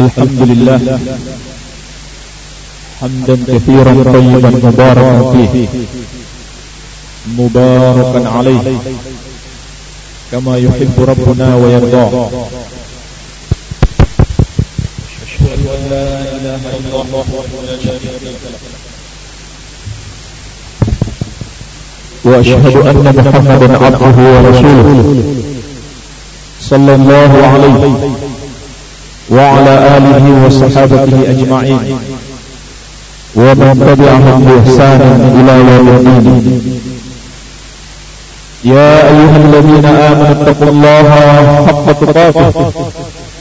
الحمد لله. حمدا كثيرا طيبا مباركا فيه. مباركا عليه. كما يحب ربنا ويرضاه. أشهد أن لا إله إلا الله وحده لا شريك له. وأشهد أن محمدا عبده ورسوله. صلى الله عليه. وعلى آله وصحابته أجمعين. ومن تبعهم بإحسان إلى يوم الدين. يا أيها الذين آمنوا اتقوا الله حق تقاته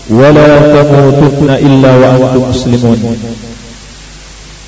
ولا تموتن إلا وأنتم مسلمون.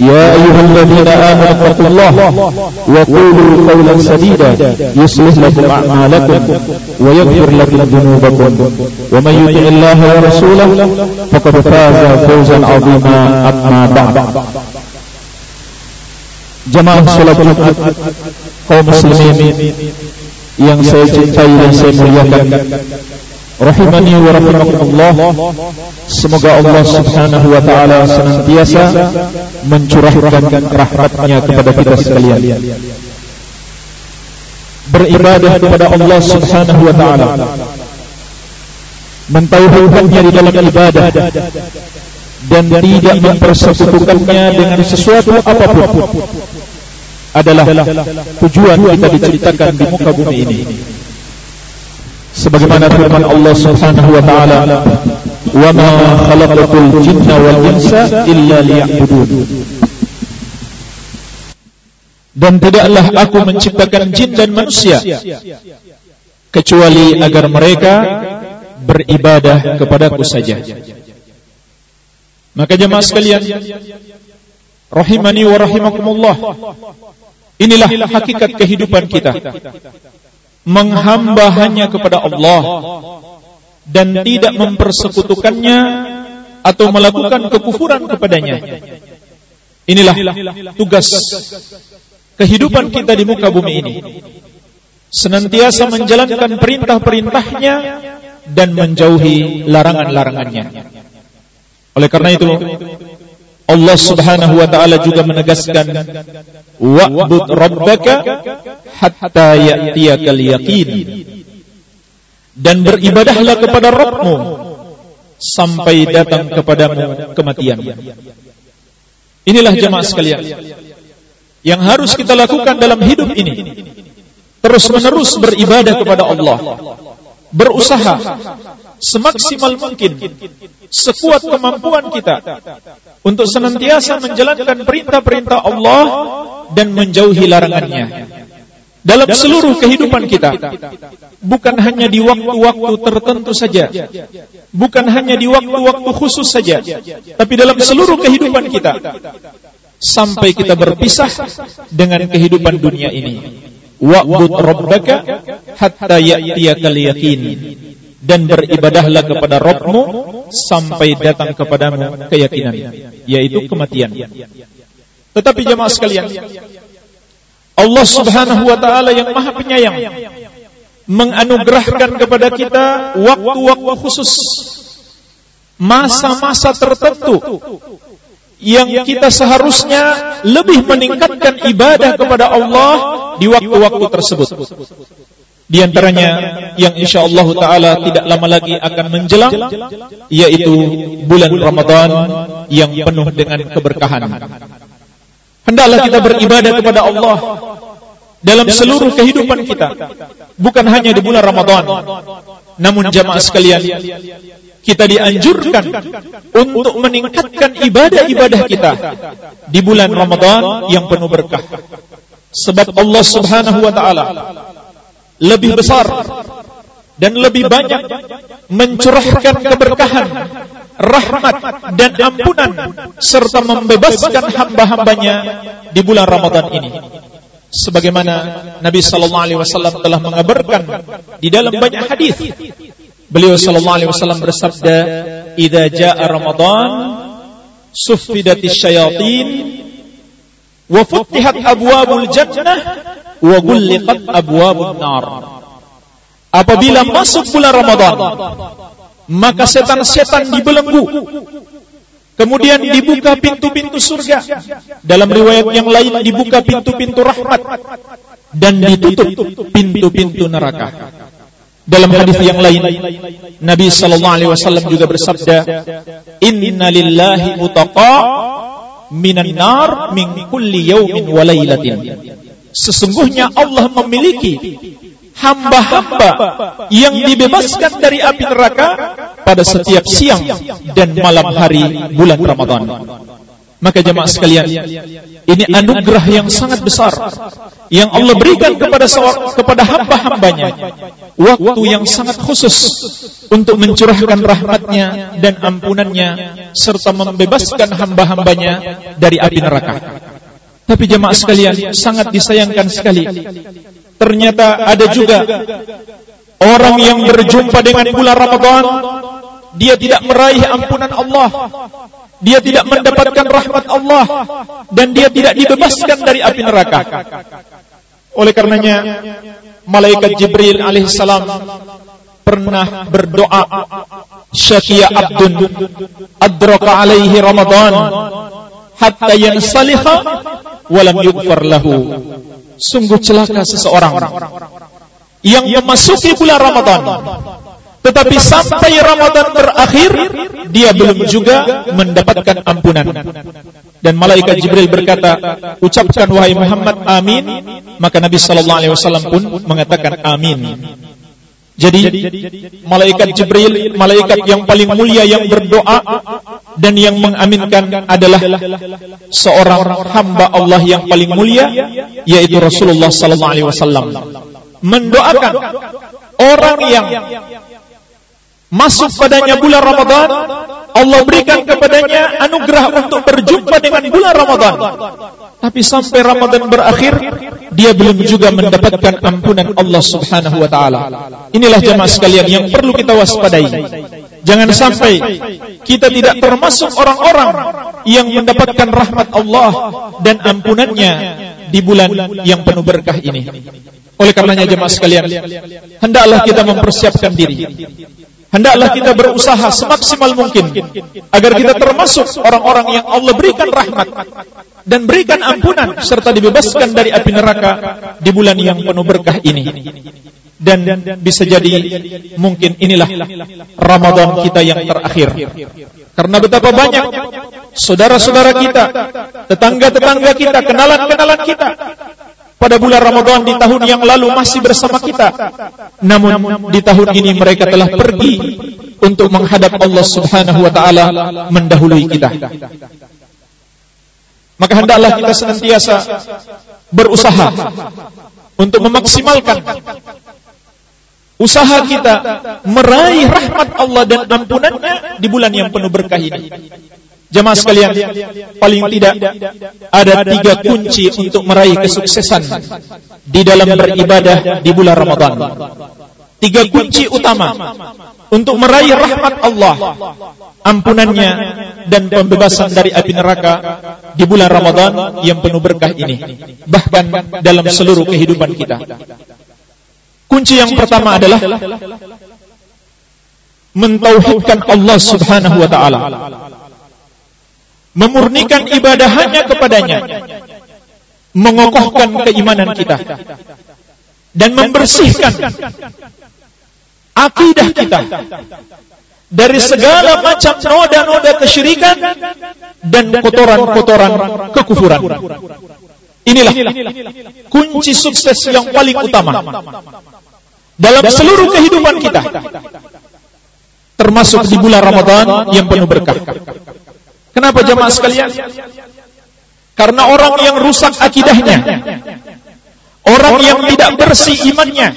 يا أيها الذين آمنوا اتقوا الله وقولوا قولا سديدا يصلح لكم أعمالكم ويغفر لكم ذنوبكم ومن يطع الله ورسوله فقد فاز فوزا عظيما أما بعد Jemaah salat Jumat kaum muslimin yang saya cintai dan saya muliakan rahimani wa rahimakumullah. Semoga Allah Subhanahu wa taala senantiasa mencurahkan rahmatnya kepada kita sekalian. Beribadah kepada Allah Subhanahu wa taala. Mentauhidkannya di dalam ibadah. Dan tidak mempersekutukannya dengan sesuatu apapun. Adalah tujuan kita diceritakan di muka bumi ini sebagaimana firman Allah Subhanahu wa taala wa ma khalaqatul jinna wal insa illa liya'budun. Dan tidaklah aku menciptakan jin dan manusia kecuali agar mereka beribadah kepadaku saja. Maka jemaah sekalian rahimani wa rahimakumullah inilah hakikat kehidupan kita menghamba hanya kepada Allah dan tidak mempersekutukannya atau melakukan kekufuran kepadanya. Inilah tugas kehidupan kita di muka bumi ini. Senantiasa menjalankan perintah-perintahnya dan menjauhi larangan-larangannya. Oleh karena itu Allah Subhanahu wa taala juga menegaskan wa'bud rabbaka hatta ya'tiyakal yaqin. Dan beribadahlah kepada Rabbmu sampai datang kepadamu kematian. Inilah jemaah sekalian yang harus kita lakukan dalam hidup ini. Terus menerus beribadah kepada Allah berusaha semaksimal mungkin sekuat kemampuan kita untuk senantiasa menjalankan perintah-perintah Allah dan menjauhi larangannya. Dalam seluruh kehidupan kita bukan hanya di waktu-waktu tertentu saja bukan hanya di waktu-waktu khusus saja tapi dalam seluruh kehidupan kita sampai kita berpisah dengan kehidupan dunia ini. Wa'bud rabbaka hatta ya'tiyakal yaqin dan beribadahlah kepada Rabbmu sampai datang kepadamu keyakinan yaitu kematian. Tetapi jemaah sekalian Allah Subhanahu wa taala yang Maha Penyayang menganugerahkan kepada kita waktu-waktu khusus masa-masa tertentu yang kita seharusnya lebih meningkatkan ibadah kepada Allah di waktu-waktu tersebut di antaranya yang insyaallah taala tidak lama lagi akan menjelang yaitu bulan Ramadan yang penuh dengan keberkahan. Hendaklah kita beribadah kepada Allah dalam seluruh kehidupan kita, bukan hanya di bulan Ramadan. Namun jamaah sekalian, kita dianjurkan untuk meningkatkan ibadah-ibadah kita di bulan Ramadan yang penuh berkah. Sebab Allah Subhanahu wa taala lebih besar dan lebih banyak mencurahkan keberkahan, rahmat dan ampunan serta membebaskan hamba-hambanya di bulan Ramadan ini. sebagaimana Nabi sallallahu alaihi wasallam telah mengabarkan di dalam banyak hadis beliau sallallahu alaihi wasallam bersabda idza jaa ramadan suffidatis syayatin wa futihat abwabul jannah wa ghulqat abwabun nar apabila masuk bulan ramadan maka setan-setan dibelenggu Kemudian dibuka pintu-pintu surga. Dalam riwayat yang lain dibuka pintu-pintu rahmat dan ditutup pintu-pintu neraka. Dalam hadis yang lain Nabi sallallahu alaihi wasallam juga bersabda, "Inna lillahi mutaqa minan nar min kulli yawmin wa lailatin." Sesungguhnya Allah memiliki hamba-hamba yang dibebaskan dari api neraka pada setiap siang dan malam hari bulan Ramadan. Maka jemaah sekalian, ini anugerah yang sangat besar yang Allah berikan kepada kepada hamba-hambanya waktu yang sangat khusus untuk mencurahkan rahmatnya dan ampunannya serta membebaskan hamba-hambanya dari api neraka. Tapi jemaah sekalian, sangat disayangkan sekali. Ternyata ada juga orang yang berjumpa dengan bulan Ramadan dia tidak meraih ampunan Allah dia tidak mendapatkan rahmat Allah dan dia tidak dibebaskan dari api neraka. Oleh karenanya malaikat Jibril alaihissalam pernah berdoa syakia abdun adraka alaihi Ramadan hatta yansaliha walam yughfar lahu. Sungguh celaka seseorang yang memasuki bulan Ramadan. Tetapi sampai Ramadan berakhir dia belum juga mendapatkan ampunan. Dan malaikat Jibril berkata ucapkan wahai Muhammad amin. Maka Nabi sallallahu alaihi wasallam pun mengatakan amin jadi malaikat Jibril malaikat yang paling mulia yang berdoa dan yang mengaminkan adalah seorang hamba Allah yang paling mulia yaitu Rasulullah sallallahu alaihi wasallam. Mendoakan orang yang masuk padanya bulan Ramadan Allah berikan kepadanya anugerah untuk berjumpa dengan bulan Ramadan. Tapi sampai Ramadan berakhir dia belum juga mendapatkan ampunan Allah Subhanahu wa taala inilah jemaah sekalian yang perlu kita waspadai Jangan sampai kita tidak termasuk orang-orang yang mendapatkan rahmat Allah dan ampunannya di bulan yang penuh berkah ini. Oleh karenanya jemaah sekalian, hendaklah kita mempersiapkan diri. Hendaklah kita berusaha semaksimal mungkin agar kita termasuk orang-orang yang Allah berikan rahmat dan berikan ampunan serta dibebaskan dari api neraka di bulan yang penuh berkah ini. Dan bisa jadi mungkin inilah Ramadan kita yang terakhir. Karena betapa banyak saudara-saudara kita tetangga-tetangga kita kenalan-kenalan kita pada bulan Ramadan di tahun yang lalu masih bersama kita. Namun di tahun ini mereka telah pergi untuk menghadap Allah Subhanahu wa taala mendahului kita maka hendaklah kita senantiasa berusaha untuk memaksimalkan usaha kita meraih rahmat Allah dan ampunannya di bulan yang penuh berkah ini. Jemaah sekalian, paling tidak ada tiga kunci untuk meraih kesuksesan di dalam beribadah di bulan Ramadan. Tiga kunci utama untuk meraih rahmat Allah, ampunannya dan pembebasan dari api neraka di bulan Ramadan yang penuh berkah ini. Bahkan dalam seluruh kehidupan kita. Kunci yang pertama adalah mentauhidkan Allah Subhanahu wa taala. Memurnikan ibadah hanya kepadanya. Mengokohkan keimanan kita dan membersihkan akidah kita dari segala macam noda-noda kesyirikan dan kotoran-kotoran kekufuran. Inilah kunci sukses yang paling utama dalam seluruh kehidupan kita termasuk di bulan Ramadan yang penuh berkah. Kenapa jemaah sekalian? Karena orang yang rusak akidahnya, orang yang tidak bersih imannya,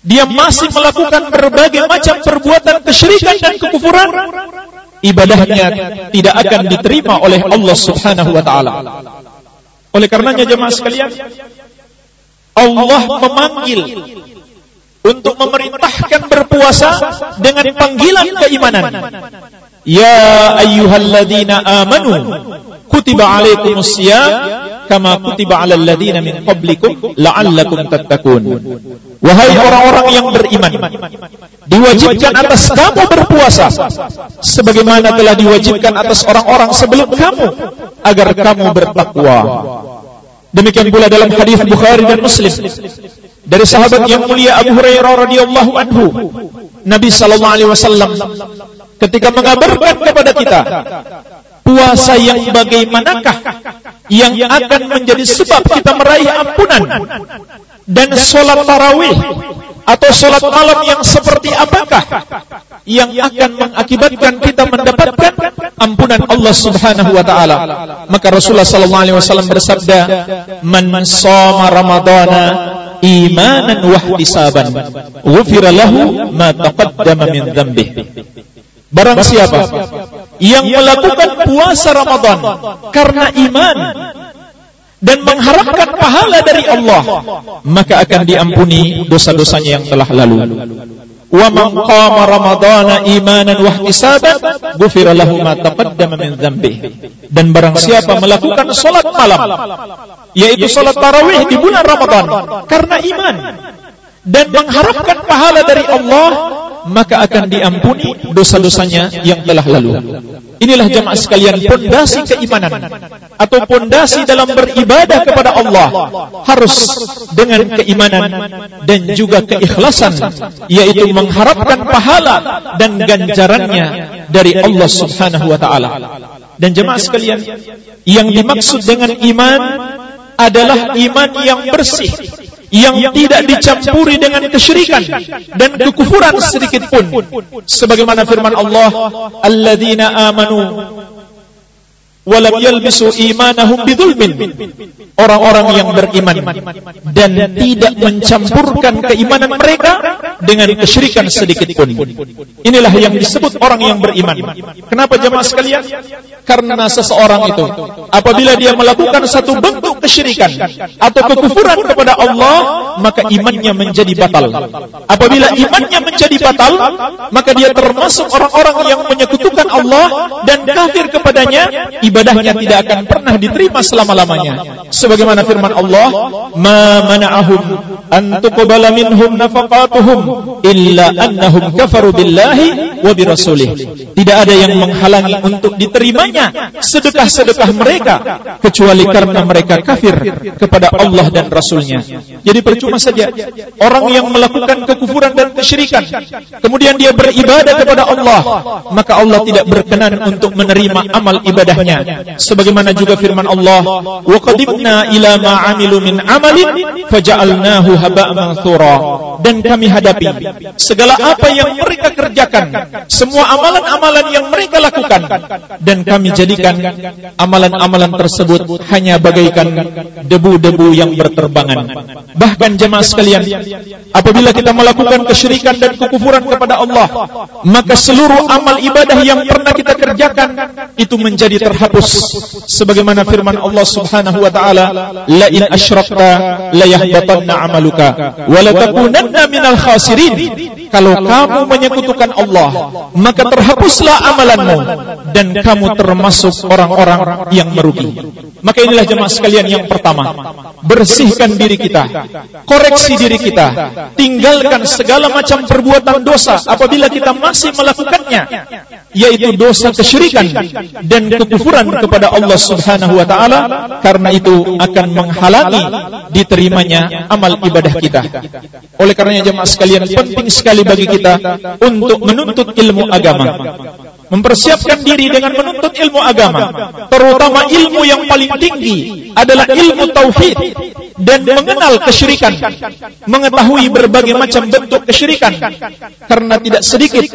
dia masih melakukan berbagai macam perbuatan kesyirikan dan kekufuran, ibadahnya tidak akan diterima oleh Allah Subhanahu wa taala. Oleh karenanya jemaah sekalian, Allah memanggil untuk memerintahkan berpuasa dengan panggilan keimanan. Ya ayyuhalladzina amanu kutiba alaikumus siyam kama kutiba alal ladzina min qablikum la'allakum tattaqun. Wahai orang-orang yang beriman, diwajibkan atas kamu berpuasa sebagaimana telah diwajibkan atas orang-orang sebelum kamu agar kamu bertakwa. Demikian pula dalam hadis Bukhari dan Muslim dari sahabat yang mulia Abu Hurairah radhiyallahu anhu, Nabi sallallahu alaihi wasallam ketika mengabarkan kepada kita puasa yang bagaimanakah yang akan menjadi sebab kita meraih ampunan dan solat tarawih atau solat malam yang seperti apakah yang akan mengakibatkan kita mendapatkan ampunan Allah Subhanahu wa taala? Maka Rasulullah sallallahu alaihi wasallam bersabda man shoma ramadhana imanan wa ihtisaban ghufira lahu ma taqaddama min dhanbihi barang siapa? yang melakukan puasa Ramadan karena iman dan mengharapkan pahala dari Allah maka akan diampuni dosa-dosanya yang telah lalu. wa man qama ramadhana imanan wa ihtisaban ghufira lahu ma taqaddama min dhanbi. Dan barang siapa melakukan salat malam yaitu salat tarawih di bulan Ramadan karena iman dan mengharapkan pahala dari Allah maka akan diampuni dosa-dosanya yang telah lalu Inilah jemaah sekalian pondasi keimanan atau pondasi dalam beribadah kepada Allah harus dengan keimanan dan juga keikhlasan yaitu mengharapkan pahala dan ganjarannya dari Allah Subhanahu wa taala. Dan jemaah sekalian, yang dimaksud dengan iman adalah iman yang bersih yang tidak dicampuri dengan kesyirikan dan kekufuran sedikit pun sebagaimana firman Allah alladzina amanu walam yalbisu imanahum bidzulmin orang-orang yang beriman dan tidak mencampurkan keimanan mereka dengan kesyirikan sedikit pun. Inilah yang disebut orang yang beriman. Kenapa jemaah sekalian? Karena seseorang itu apabila dia melakukan satu bentuk kesyirikan atau kekufuran kepada Allah maka imannya menjadi batal. Apabila imannya menjadi batal maka dia termasuk orang-orang yang menyekutukan Allah dan kafir kepadanya ibadahnya tidak akan pernah diterima selama-lamanya. Sebagaimana firman Allah ma mana'ahum an tuqbala minhum nafaqatuhum illa annahum kafaru billahi wa birasulih. Tidak ada yang menghalangi untuk diterimanya sedekah-sedekah mereka kecuali karena mereka kafir kepada Allah dan Rasulnya. Jadi percuma saja orang yang melakukan kekufuran dan kesyirikan kemudian dia beribadah kepada Allah maka Allah tidak berkenan untuk menerima amal ibadahnya sebagaimana juga firman Allah wa qadimna ila ma amilu min amalin faja'alnahu haba'an manthura dan kami hadapi segala apa yang mereka kerjakan semua amalan-amalan yang mereka lakukan dan kami jadikan amalan-amalan tersebut hanya bagaikan debu-debu yang berterbangan. Bahkan jemaah sekalian apabila kita melakukan kesyirikan dan kekufuran kepada Allah maka seluruh amal ibadah yang pernah kita kerjakan itu menjadi terhapus sebagaimana firman Allah Subhanahu wa taala la in asyrakta la yahbatanna amaluka wa la takunanna minal khasirin. Kalau kamu menyekutukan Allah maka terhapuslah amalanmu dan kamu termasuk orang-orang yang merugi. Maka inilah jemaah sekalian yang pertama bersihkan diri kita. koreksi diri kita. tinggalkan segala macam perbuatan dosa apabila kita masih melakukannya yaitu dosa kesyirikan dan kekufuran kepada Allah Subhanahu wa taala karena itu akan menghalangi diterimanya amal ibadah kita. Oleh karenanya jemaah sekalian penting sekali bagi kita untuk menuntut ilmu agama mempersiapkan diri dengan menuntut ilmu agama. Terutama ilmu yang paling tinggi adalah ilmu tauhid dan mengenal kesyirikan mengetahui berbagai macam bentuk kesyirikan. Karena tidak sedikit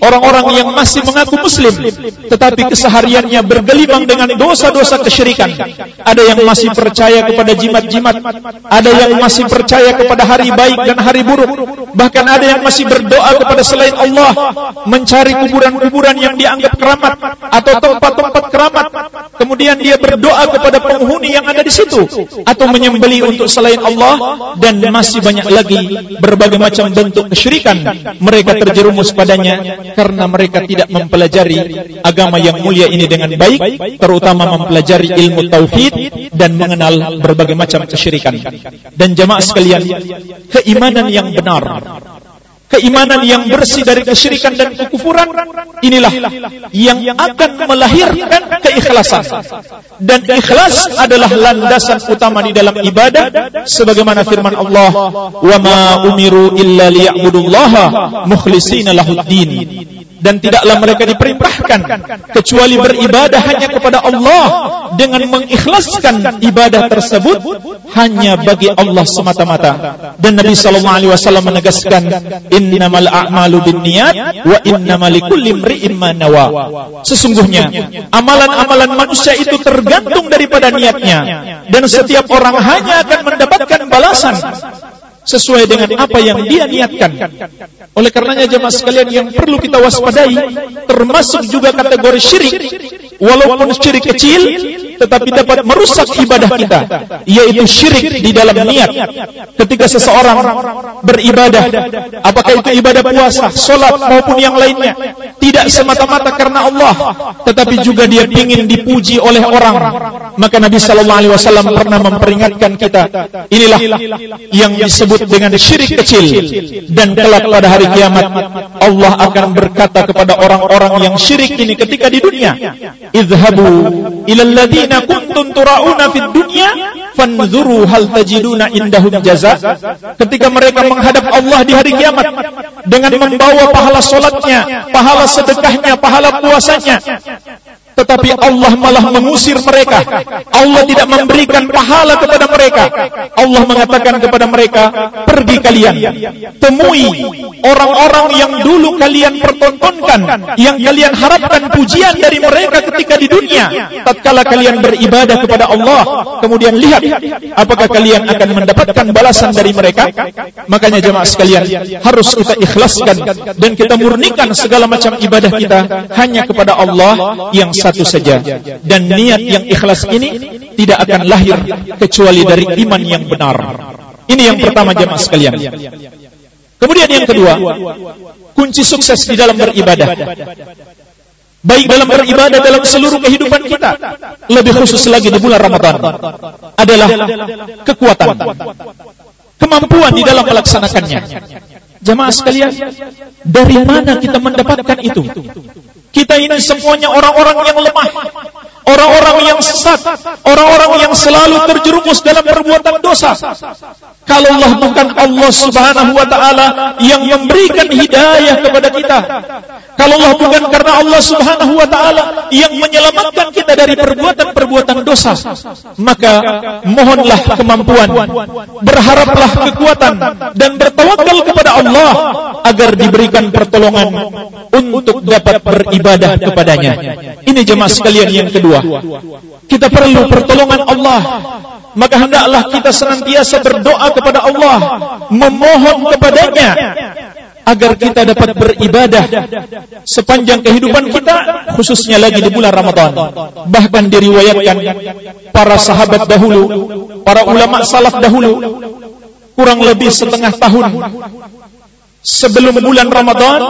orang-orang yang masih mengaku muslim tetapi kesehariannya bergelimang dengan dosa-dosa kesyirikan. Ada yang masih percaya kepada jimat-jimat ada yang masih percaya kepada hari baik dan hari buruk. Bahkan ada yang masih berdoa kepada selain Allah mencari kuburan-kuburan yang dianggap keramat atau tempat-tempat keramat. Kemudian dia berdoa kepada penghuni yang ada di situ atau menyembeli untuk selain Allah dan masih banyak lagi berbagai macam bentuk kesyirikan mereka terjerumus padanya karena mereka tidak mempelajari agama yang mulia ini dengan baik terutama mempelajari ilmu tauhid dan mengenal berbagai macam kesyirikan. Dan jemaah sekalian keimanan yang benar keimanan yang bersih dari kesyirikan dan kekufuran inilah yang akan melahirkan keikhlasan. Dan ikhlas adalah landasan utama di dalam ibadah sebagaimana firman Allah wa ma umiru illa liya'budullaha mukhlishina lahuddin dan tidaklah mereka diperintahkan kecuali beribadah hanya kepada Allah dengan mengikhlaskan ibadah tersebut hanya bagi Allah semata-mata. Dan Nabi sallallahu alaihi wasallam menegaskan innamal a'malu binniyat wa innamal likulli imri'in ma nawa. Sesungguhnya amalan-amalan manusia itu tergantung daripada niatnya. Dan setiap orang hanya akan mendapatkan balasan sesuai dengan apa yang dia niatkan. Oleh karenanya jemaah sekalian yang perlu kita waspadai termasuk juga kategori syirik. Walaupun syirik kecil tetapi dapat merusak ibadah kita yaitu syirik di dalam niat. Ketika seseorang beribadah apakah itu ibadah puasa solat maupun yang lainnya tidak semata-mata karena Allah tetapi juga dia ingin dipuji oleh orang. Maka Nabi sallallahu alaihi wasallam pernah memperingatkan kita inilah yang disebut dengan syirik kecil. dan kelak pada hari kiamat Allah akan berkata kepada orang-orang yang syirik ini ketika di dunia idhabu ilal ladina kuntum turauna fid dunya fanzuru hal tajiduna indahum jaza. ketika mereka menghadap Allah di hari kiamat dengan membawa pahala solatnya pahala sedekahnya pahala puasanya tetapi Allah malah mengusir mereka. Allah tidak memberikan pahala kepada mereka. Allah mengatakan kepada mereka pergi kalian. temui orang-orang yang dulu kalian pertontonkan yang kalian harapkan pujian dari mereka ketika di dunia. tatkala kalian beribadah kepada Allah kemudian lihat apakah kalian akan mendapatkan balasan dari mereka? makanya jemaah sekalian harus kita ikhlaskan dan kita murnikan segala macam ibadah kita hanya kepada Allah. Yang satu saja. Dan niat yang ikhlas ini tidak akan lahir kecuali dari iman yang benar. Ini yang pertama jemaah sekalian. Kemudian yang kedua kunci sukses di dalam beribadah. Baik dalam beribadah dalam seluruh kehidupan kita lebih khusus lagi di bulan Ramadan adalah kekuatan kemampuan di dalam melaksanakannya. Jemaah sekalian dari mana kita mendapatkan itu kita ini semuanya orang-orang yang lemah. Orang-orang yang sesat. Orang-orang yang selalu terjerumus dalam perbuatan dosa. Kalau Allah bukan Allah subhanahu wa ta'ala Yang memberikan hidayah kepada kita Kalau Allah bukan karena Allah subhanahu wa ta'ala Yang menyelamatkan kita dari perbuatan-perbuatan dosa Maka mohonlah kemampuan Berharaplah kekuatan Dan bertawakal kepada Allah Agar diberikan pertolongan Untuk dapat beribadah kepadanya. Ini jemaah sekalian yang kedua. Kita perlu pertolongan Allah. Maka hendaklah kita senantiasa berdoa kepada Allah Memohon kepadanya agar kita dapat beribadah sepanjang kehidupan kita khususnya lagi di bulan Ramadan. Bahkan diriwayatkan para sahabat dahulu para ulama salaf dahulu kurang lebih setengah tahun sebelum bulan Ramadan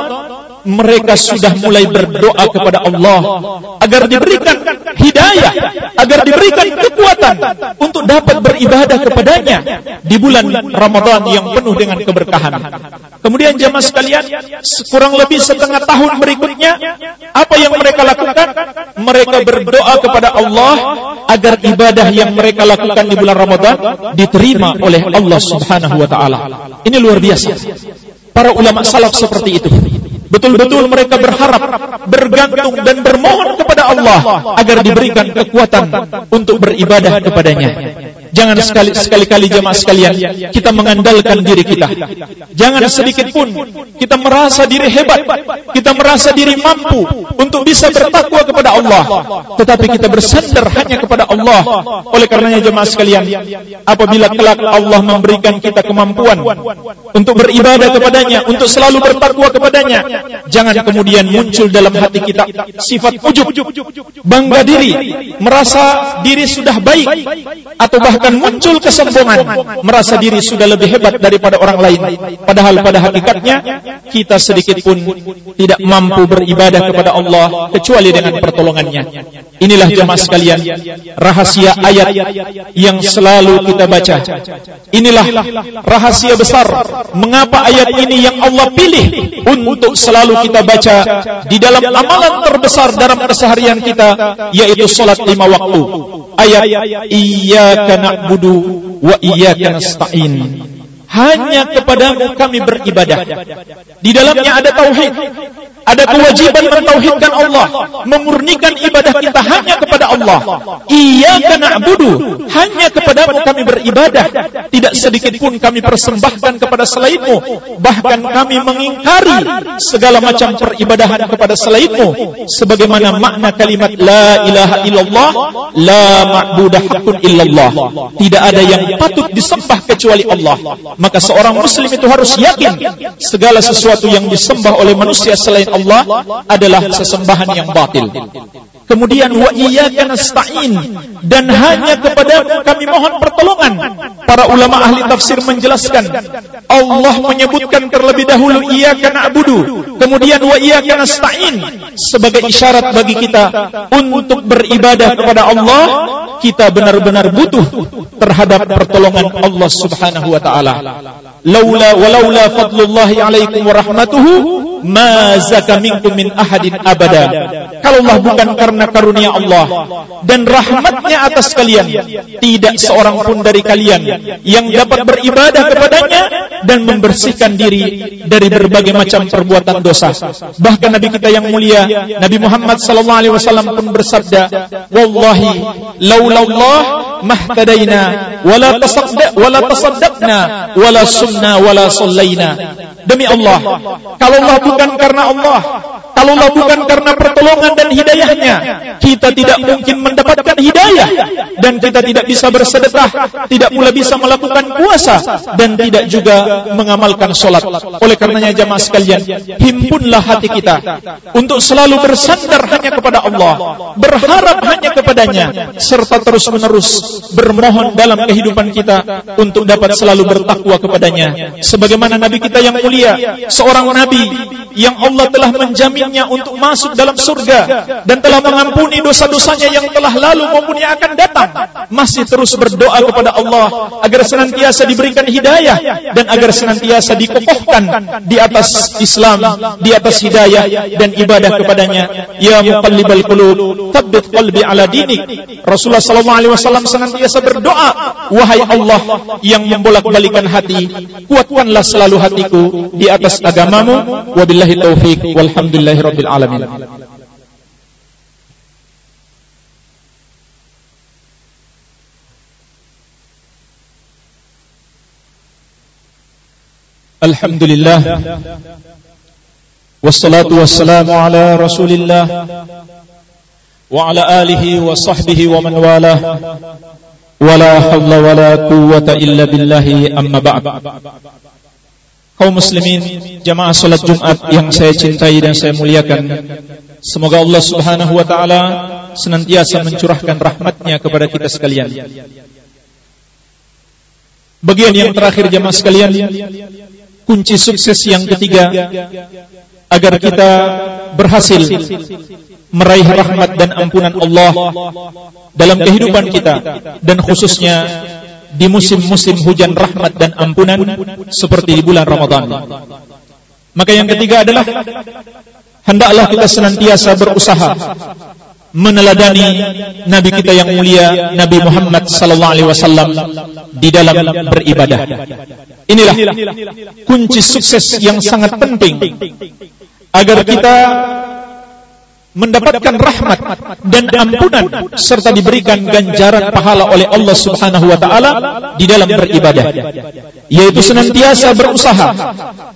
mereka sudah mulai berdoa kepada Allah agar diberikan hidayah, agar diberikan kekuatan untuk dapat beribadah kepadanya di bulan Ramadan yang penuh dengan keberkahan. Kemudian jemaah sekalian, kurang lebih setengah tahun berikutnya, apa yang mereka lakukan? Mereka berdoa kepada Allah agar ibadah yang mereka lakukan di bulan Ramadan diterima oleh Allah Subhanahu wa taala. Ini luar biasa. Para ulama salaf seperti itu. Betul-betul mereka berharap, bergantung dan bermohon kepada Allah agar diberikan kekuatan untuk beribadah kepadanya. Jangan sekali sekali kali jemaah sekalian kita mengandalkan diri kita. Jangan sedikit pun kita merasa diri hebat, kita merasa diri mampu untuk bisa bertakwa kepada Allah. Tetapi kita bersandar hanya kepada Allah. Oleh karenanya jemaah sekalian, apabila kelak Allah memberikan kita kemampuan untuk beribadah kepadanya, untuk selalu bertakwa kepadanya, jangan kemudian muncul dalam hati kita sifat ujub, bangga diri, merasa diri sudah baik. Atau bahkan akan muncul kesombongan merasa diri sudah lebih hebat daripada orang lain. Padahal pada hakikatnya kita sedikit pun tidak mampu beribadah kepada Allah kecuali dengan pertolongannya. Inilah jemaah sekalian rahasia ayat yang selalu kita baca. Inilah rahasia besar. Mengapa ayat ini yang Allah pilih untuk selalu kita baca di dalam amalan terbesar dalam keseharian kita yaitu salat lima waktu. Ayat iyyaka na'budu wa iyyaka nasta'in. Hanya kepadamu kami beribadah. Di dalamnya ada tauhid ada kewajiban mentauhidkan Allah memurnikan ibadah kita hanya kepada Allah. Iyyaka na'budu hanya kepadamu kami beribadah. tidak sedikit pun kami persembahkan kepada selainmu. bahkan kami mengingkari segala macam peribadahan kepada selainmu. sebagaimana makna kalimat la ilaha illallah la ma'budah hakun illallah. Tidak ada yang patut disembah kecuali Allah. Maka seorang muslim itu harus yakin segala sesuatu yang disembah oleh manusia selain Allah adalah sesembahan yang batil. Kemudian wa iyyaka nasta'in dan hanya kepada kami mohon pertolongan. Para ulama ahli tafsir menjelaskan Allah menyebutkan terlebih dahulu iyyaka na'budu, kemudian wa iyyaka nasta'in sebagai isyarat bagi kita untuk beribadah kepada Allah, kita benar-benar butuh terhadap pertolongan Allah Subhanahu wa taala. Laula walaula fadlullahi alaikum wa rahmatuhu ma zaka minkum min ahadin abada kalaulah bukan karena karunia Allah dan rahmatnya atas kalian tidak seorang pun dari kalian yang dapat beribadah kepadanya dan membersihkan diri dari berbagai macam perbuatan dosa. Bahkan nabi kita yang mulia Nabi Muhammad sallallahu alaihi wasallam pun bersabda wallahi laula Allah mahtadaina wala tasadda wala tasaddaqna wala sunna wala sallaina. Demi Allah kalau Allah bukan karena Allah Kalaulah bukan karena pertolongan dan hidayahnya. Kita tidak mungkin mendapatkan hidayah. Dan kita tidak bisa bersedekah Tidak pula bisa melakukan puasa Dan tidak juga mengamalkan solat. Oleh karenanya jamaah sekalian Himpunlah hati kita Untuk selalu bersandar hanya kepada Allah Berharap hanya kepadanya Serta terus menerus Bermohon dalam kehidupan kita Untuk dapat selalu bertakwa kepadanya. Sebagaimana Nabi kita yang mulia Seorang Nabi Yang Allah telah menjamin dirinya untuk masuk dalam surga dan telah mengampuni dosa-dosanya yang telah lalu maupun yang akan datang. Masih terus berdoa kepada Allah agar senantiasa diberikan hidayah dan agar senantiasa dikokohkan di atas Islam di atas hidayah dan ibadah kepadanya. Ya muqallibal qulub tsabbit qalbi ala dinik. Rasulullah sallallahu alaihi wasallam senantiasa berdoa wahai Allah yang membolak-balikkan hati kuatkanlah selalu hatiku di atas agamamu. Wabillahi taufik walhamdulillahi rabbil Alamin. الحمد لله والصلاة والسلام على رسول الله وعلى آله وصحبه ومن والاه ولا حول ولا قوة إلا بالله أما بعد kaum muslimin jamaah salat Jumat yang saya cintai dan saya muliakan semoga Allah Subhanahu wa taala senantiasa mencurahkan rahmatnya kepada kita sekalian bagian yang terakhir jamaah sekalian kunci sukses yang ketiga agar kita berhasil meraih rahmat dan ampunan Allah dalam kehidupan kita dan khususnya di musim-musim hujan rahmat dan ampunan seperti di bulan Ramadan. Maka yang ketiga adalah hendaklah kita senantiasa berusaha meneladani nabi kita yang mulia Nabi Muhammad sallallahu alaihi wasallam di dalam beribadah. Inilah kunci sukses yang sangat penting agar kita mendapatkan rahmat dan ampunan serta diberikan ganjaran pahala oleh Allah Subhanahu wa taala di dalam beribadah. Yaitu senantiasa berusaha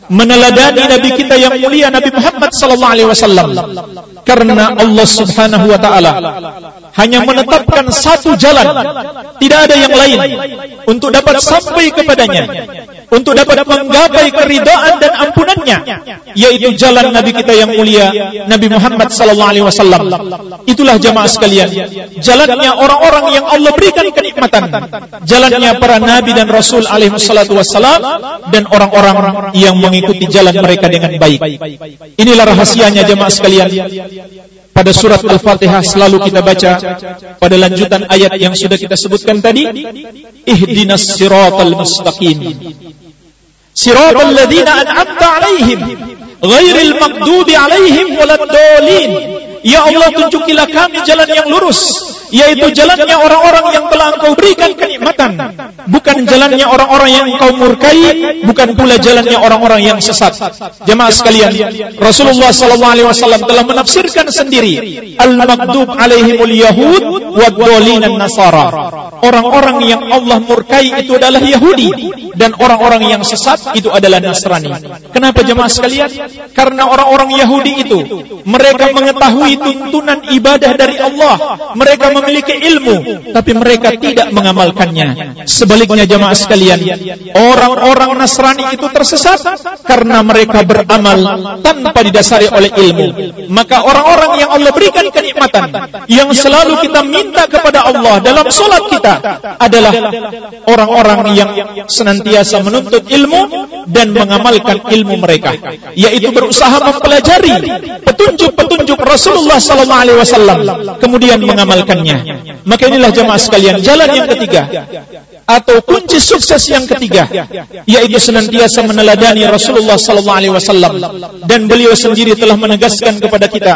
meneladani nabi kita yang mulia Nabi Muhammad sallallahu alaihi wasallam. Karena Allah Subhanahu wa taala hanya menetapkan satu jalan. tidak ada yang lain untuk dapat sampai kepadanya. untuk dapat menggapai keridaan dan ampunannya. yaitu jalan nabi kita yang mulia Nabi Muhammad sallallahu alaihi wasallam. itulah jemaah sekalian. jalannya orang-orang yang Allah berikan kenikmatan. jalannya para nabi dan rasul alaihi wassalatu wassalam dan orang-orang yang mengikuti jalan mereka dengan baik. inilah rahasianya jemaah sekalian pada surat Al-Fatihah selalu kita baca pada lanjutan ayat yang sudah kita sebutkan tadi ihdinas siratal mustaqim. Siratal ladzina an'amta 'alaihim ghairil maghdubi 'alaihim waladdallin ya Allah tunjukilah kami jalan yang lurus yaitu jalannya orang-orang yang telah engkau berikan kenikmatan. Bukan jalannya orang-orang yang engkau murkai bukan pula jalannya orang-orang yang sesat. Jemaah sekalian Rasulullah wasallam telah menafsirkan sendiri al-maghdub alaihimul yahud wad-dallin an-nasara. Orang-orang yang Allah murkai itu adalah Yahudi dan orang-orang yang sesat itu adalah Nasrani. Kenapa jemaah sekalian? Karena orang-orang Yahudi itu mereka mengetahui tuntunan ibadah dari Allah. Mereka memiliki ilmu tapi mereka tidak mengamalkannya. Sebaliknya jemaah sekalian orang-orang Nasrani itu tersesat karena mereka beramal tanpa didasari oleh ilmu. Maka orang-orang yang Allah berikan kenikmatan yang selalu kita minta kepada Allah dalam solat kita adalah orang-orang yang senantiasa menuntut ilmu dan mengamalkan ilmu mereka yaitu berusaha mempelajari petunjuk-petunjuk Rasulullah sallallahu alaihi wasallam kemudian mengamalkannya. Maka inilah jemaah sekalian jalan yang ketiga atau kunci sukses yang ketiga yaitu senantiasa meneladani Rasulullah sallallahu alaihi wasallam. Dan beliau sendiri telah menegaskan kepada kita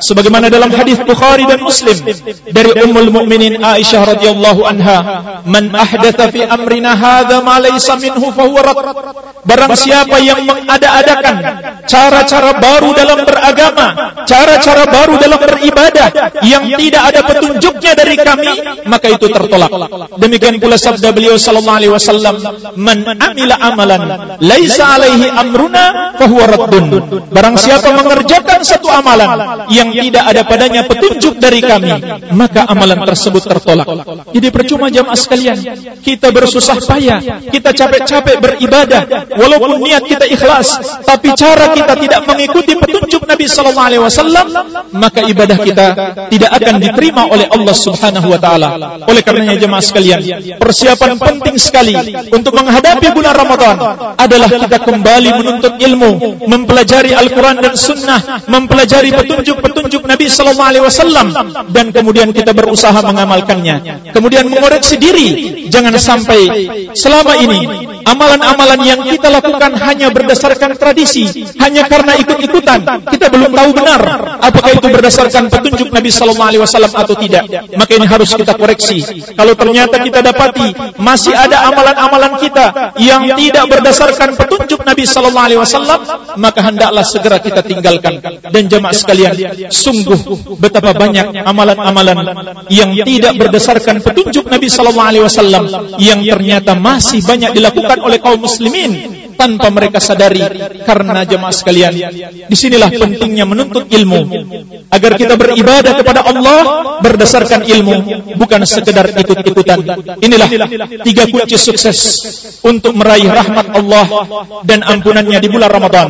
sebagaimana dalam hadis Bukhari dan Muslim dari Ummul Mukminin Aisyah radhiyallahu anha man ahdatha fi amrina hadza ma laysa minhu fa huwa barang siapa yang mengada-adakan cara-cara baru dalam beragama cara-cara baru dalam beribadah yang tidak ada petunjuknya dari kami maka itu tertolak. Demikian pula sabda beliau sallallahu alaihi wasallam man amila amalan laisa alaihi amruna fa huwa raddun. Barang siapa mengerjakan satu amalan yang tidak ada padanya petunjuk dari kami maka amalan tersebut tertolak. Jadi percuma jemaah sekalian kita bersusah payah kita capek-capek beribadah walaupun niat kita ikhlas tapi cara kita tidak mengikuti petunjuk Nabi sallallahu alaihi wasallam maka ibadah kita tidak akan diterima oleh Allah Subhanahu wa taala. Oleh karenanya jemaah sekalian persiapan persiapan penting sekali untuk menghadapi bulan Ramadan adalah kita kembali menuntut ilmu, mempelajari Al-Quran dan Sunnah, mempelajari petunjuk-petunjuk Nabi Sallallahu Alaihi Wasallam, dan kemudian kita berusaha mengamalkannya. Kemudian mengoreksi diri, jangan sampai selama ini amalan-amalan yang kita lakukan hanya berdasarkan tradisi, hanya karena ikut-ikutan. Kita belum tahu benar apakah itu berdasarkan petunjuk Nabi Sallallahu Alaihi Wasallam atau tidak. Maka ini harus kita koreksi. Kalau ternyata kita dapati masih ada amalan-amalan kita yang tidak berdasarkan petunjuk Nabi sallallahu alaihi wasallam maka hendaklah segera kita tinggalkan dan jemaah sekalian sungguh betapa banyak amalan-amalan yang tidak berdasarkan petunjuk Nabi sallallahu alaihi wasallam yang ternyata masih banyak dilakukan oleh kaum muslimin tanpa mereka sadari karena jemaah sekalian disinilah pentingnya menuntut ilmu agar kita beribadah kepada Allah berdasarkan ilmu bukan sekedar ikut-ikutan. Inilah tiga kunci sukses untuk meraih rahmat Allah dan ampunannya di bulan Ramadan.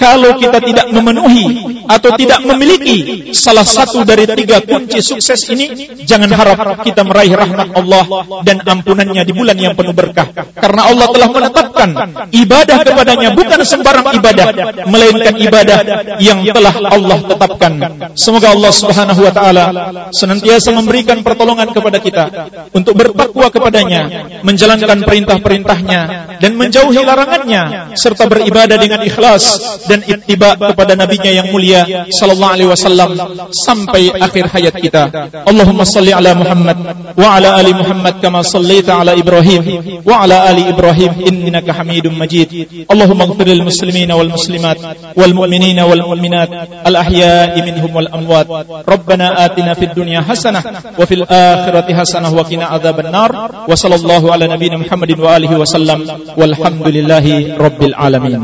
Kalau kita tidak memenuhi atau tidak memiliki salah satu dari tiga kunci sukses ini jangan harap kita meraih rahmat Allah dan ampunannya di bulan yang penuh berkah. Karena Allah telah menetapkan ibadah ibadah kepadanya bukan sembarang ibadah melainkan ibadah yang telah Allah tetapkan. semoga Allah Subhanahu wa taala senantiasa memberikan pertolongan kepada kita untuk bertakwa kepadanya menjalankan perintah-perintahnya dan menjauhi larangannya serta beribadah dengan ikhlas dan ittiba kepada nabinya yang mulia sallallahu alaihi wasallam sampai akhir hayat kita. Allahumma salli ala Muhammad wa ala ali Muhammad kama sallaita ala Ibrahim wa ala ali Ibrahim innaka Hamidum Majid اللهم اغفر للمسلمين والمسلمات والمؤمنين والمؤمنات الأحياء منهم والأموات ربنا آتنا في الدنيا حسنة وفي الآخرة حسنة وقنا عذاب النار وصلى الله على نبينا محمد وآله وسلم والحمد لله رب العالمين